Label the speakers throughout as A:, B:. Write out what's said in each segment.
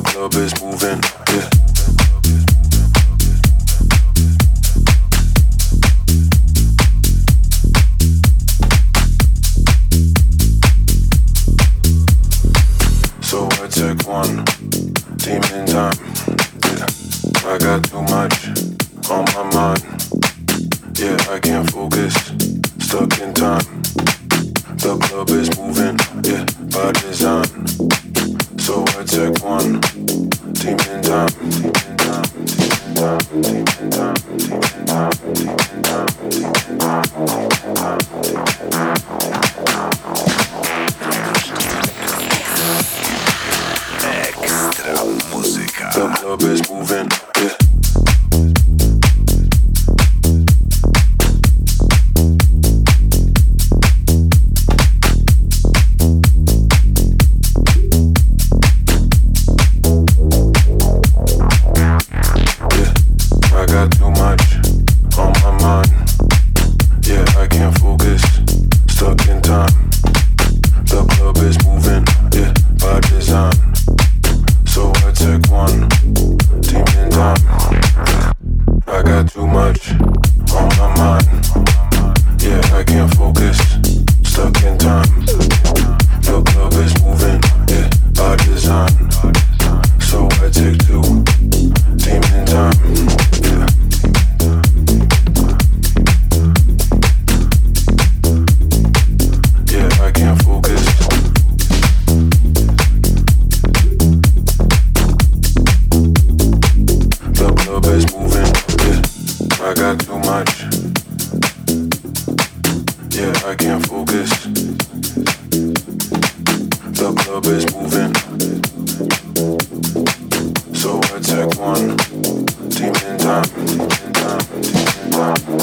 A: Demon I got too much. Yeah, I can't focus. The club is moving. So I take one. Team in time, team in time, team time.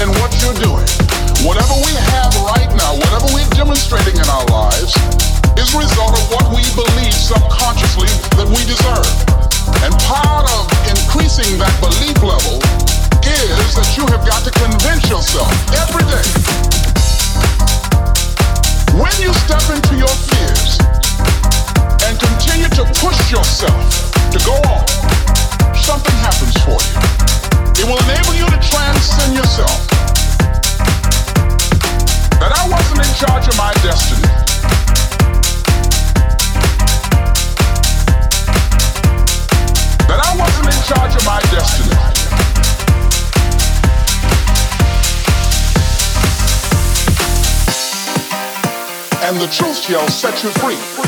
B: and what you're doing. Whatever we have right now, whatever we're demonstrating in our lives, is a result of what we believe subconsciously that we deserve. And part of increasing that belief level is that you have got to convince yourself every day. When you step into your fears and continue to push yourself to go on, something happens for you. It will enable you transcend yourself. That I wasn't in charge of my destiny. That I wasn't in charge of my destiny. And the truth shall set you free.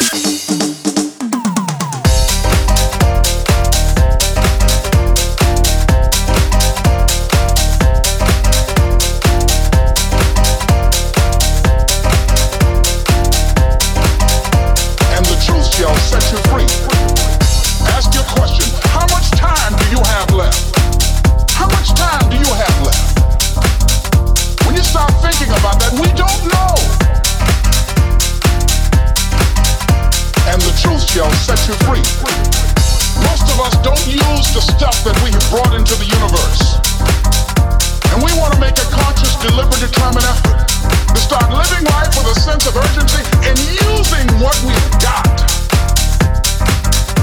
B: stuff that we have brought into the universe. And we want to make a conscious, deliberate, determined effort to start living life with a sense of urgency and using what we've got.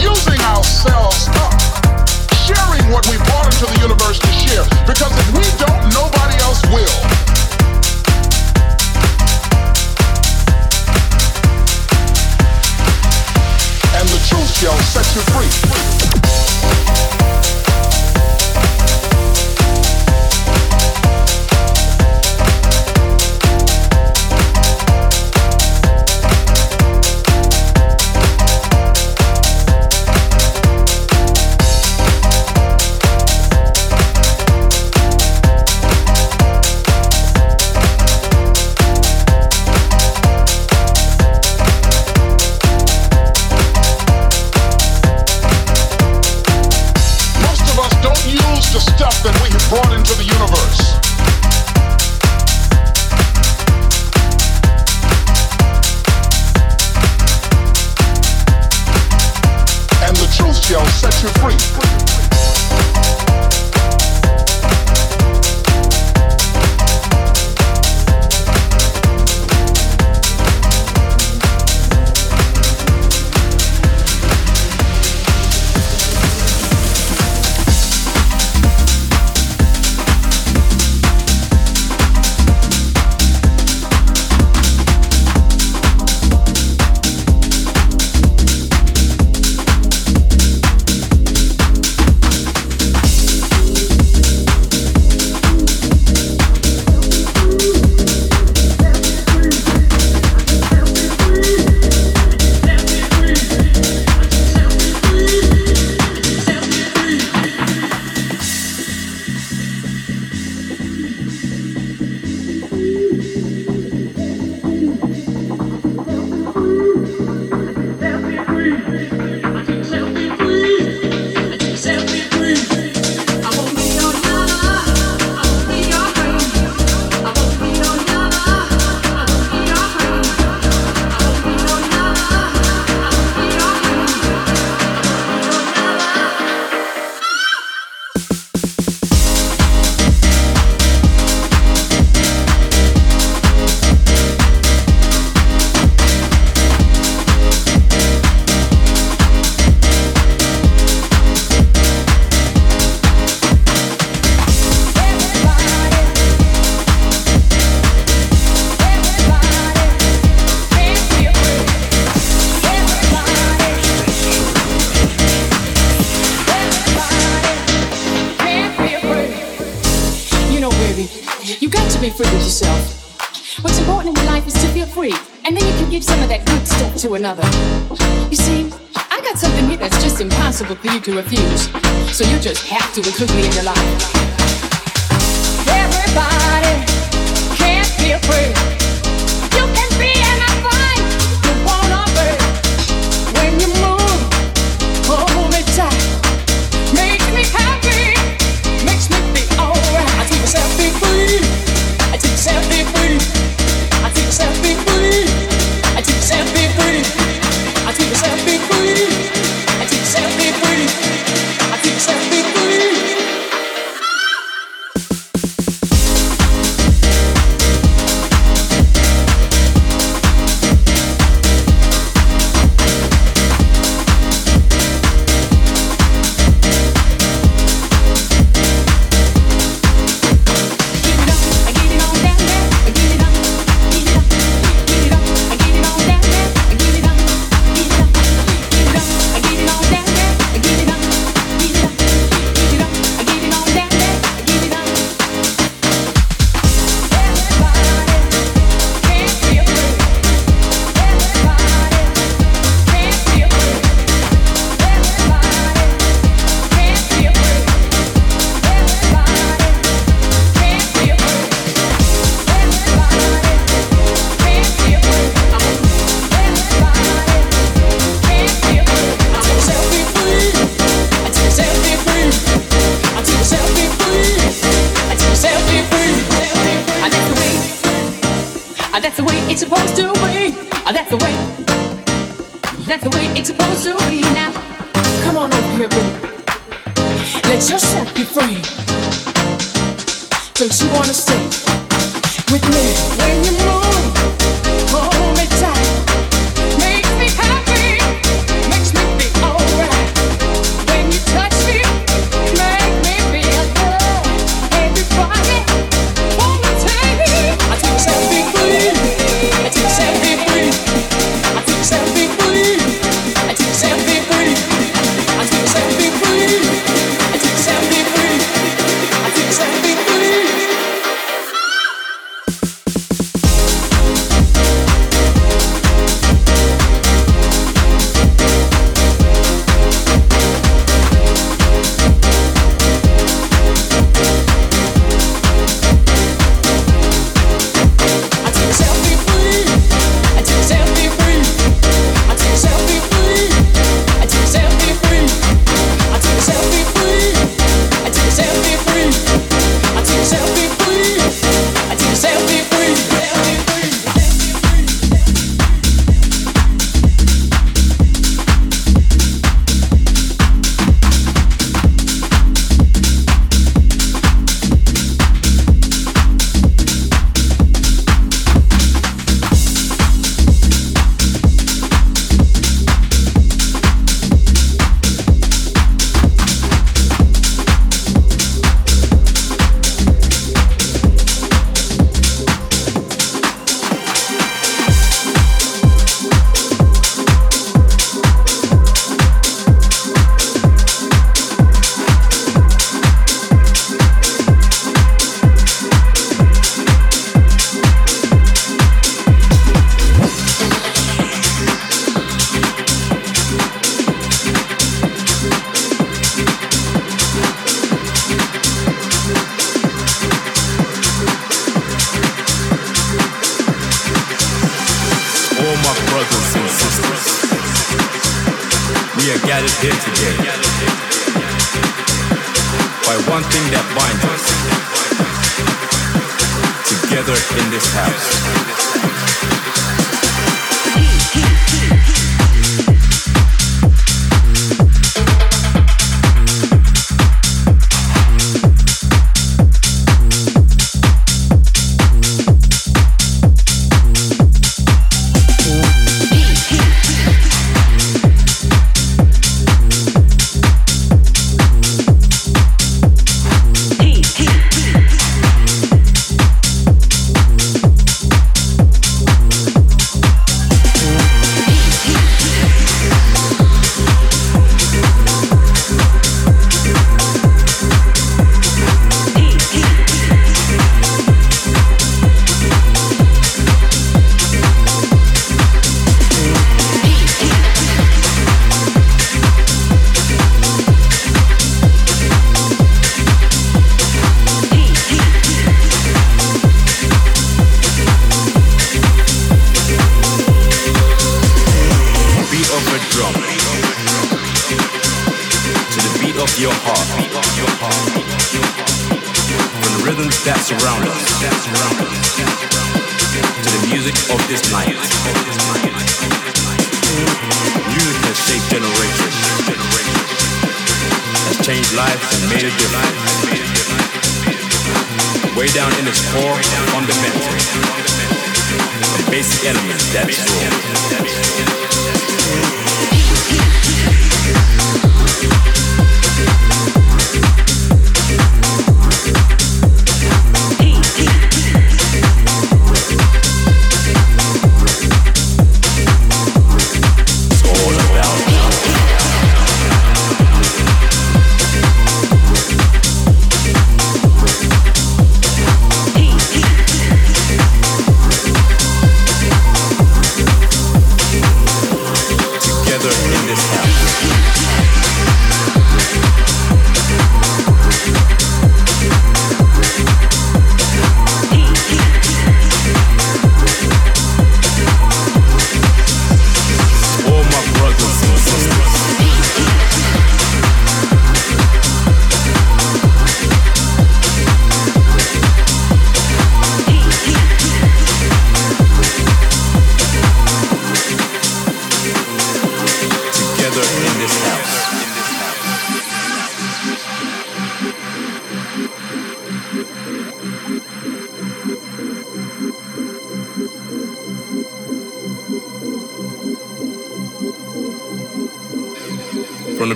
B: Using ourselves up. Sharing what we brought into the universe to share. Because if we don't, nobody else will. And the truth shall set you free.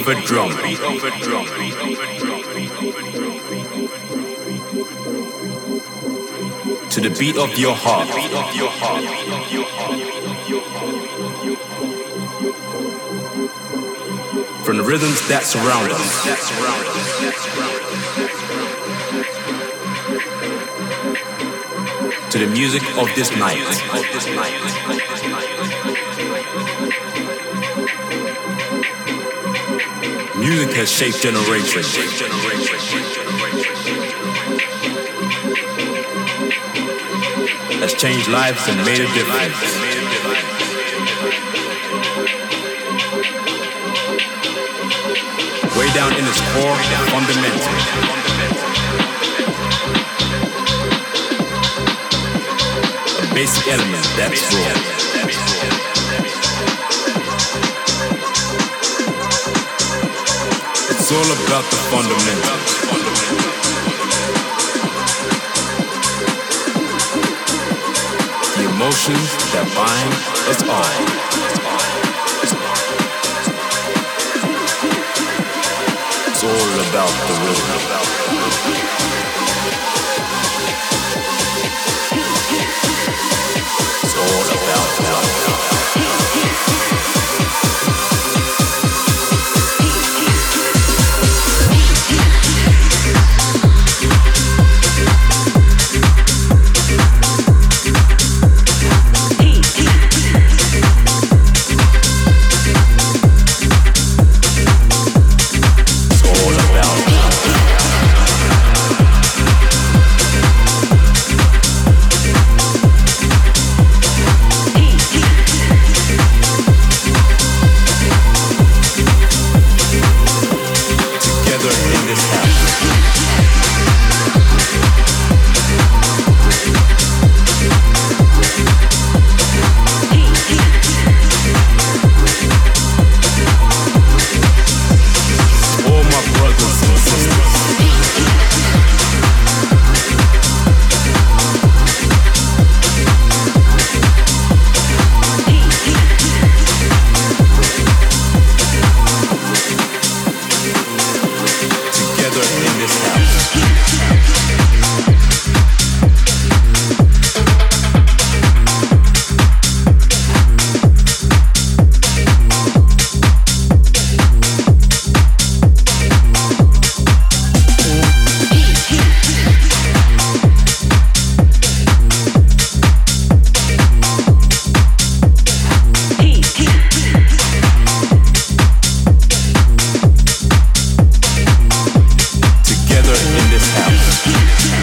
C: Of a drum, to the beat of your heart, from the rhythms that surround us. To the music of this night. Music has shaped generations. Has changed lives and made a difference. way down in its core, fundamental. Basic element, that's raw. It's all about the fundamentals. The emotions that bind us all. It's all about the rhythm. It's all about love. in this house.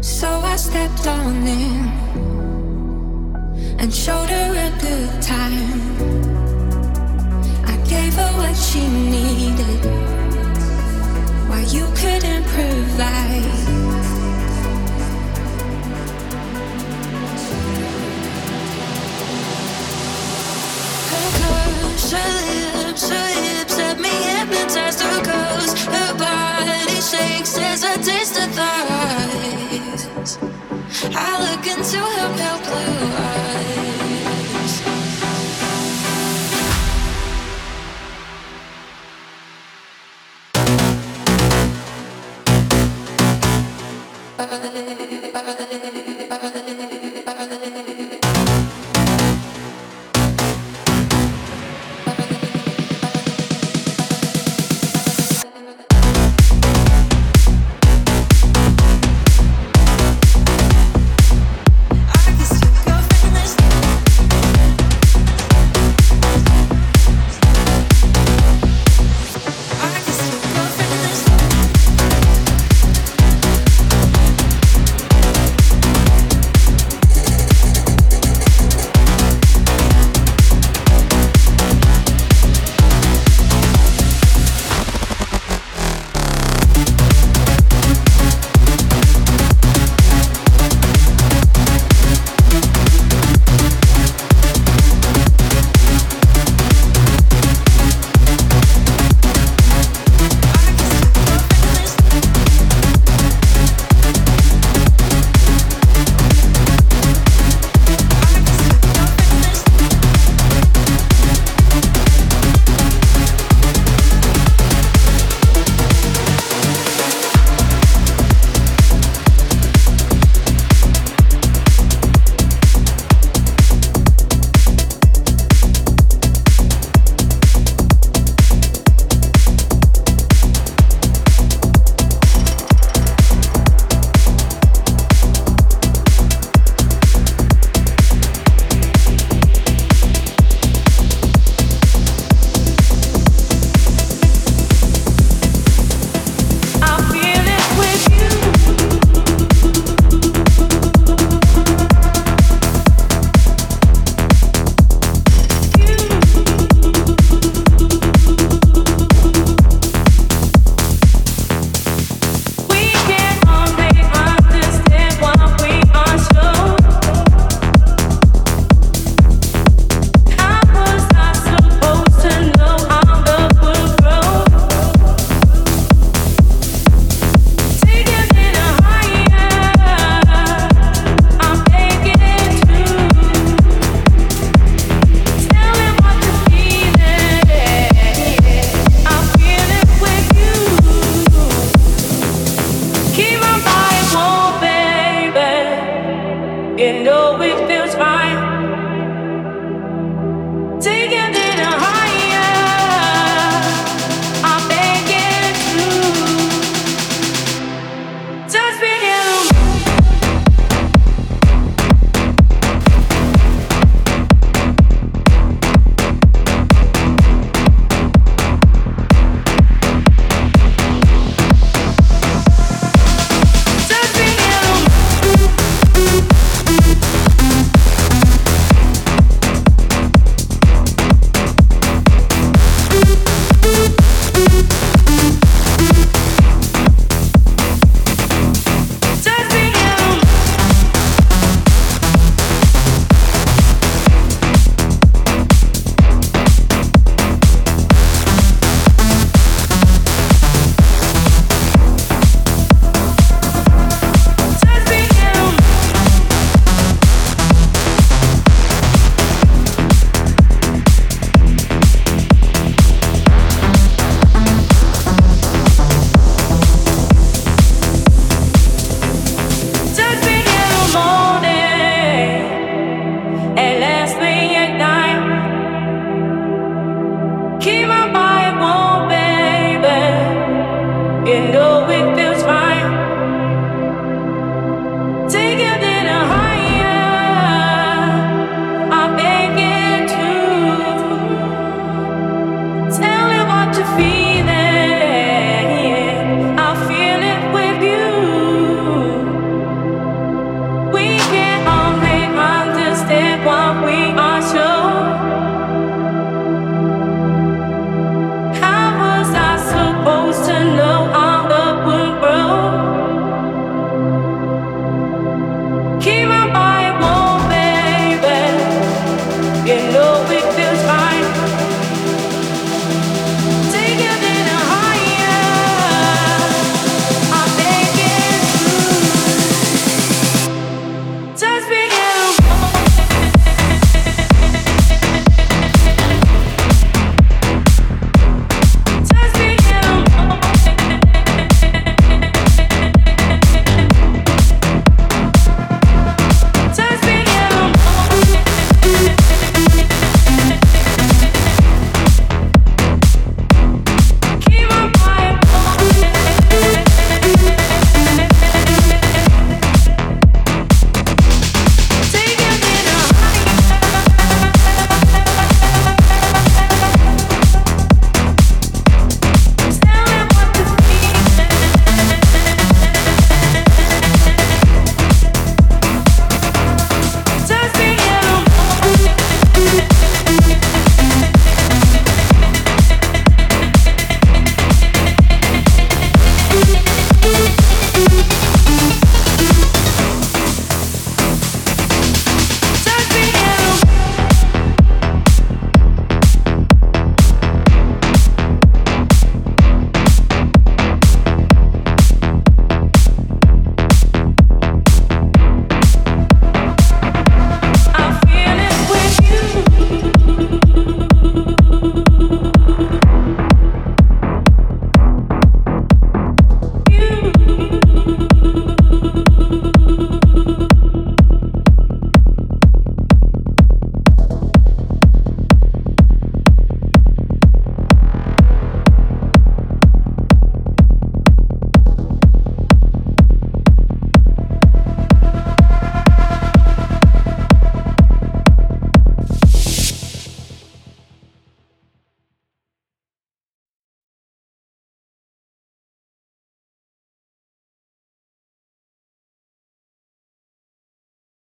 D: So I stepped on in and showed her a good time. I gave her what she needed while you couldn't provide. Her as I taste her thighs. I look into her pale blue eyes. I, I,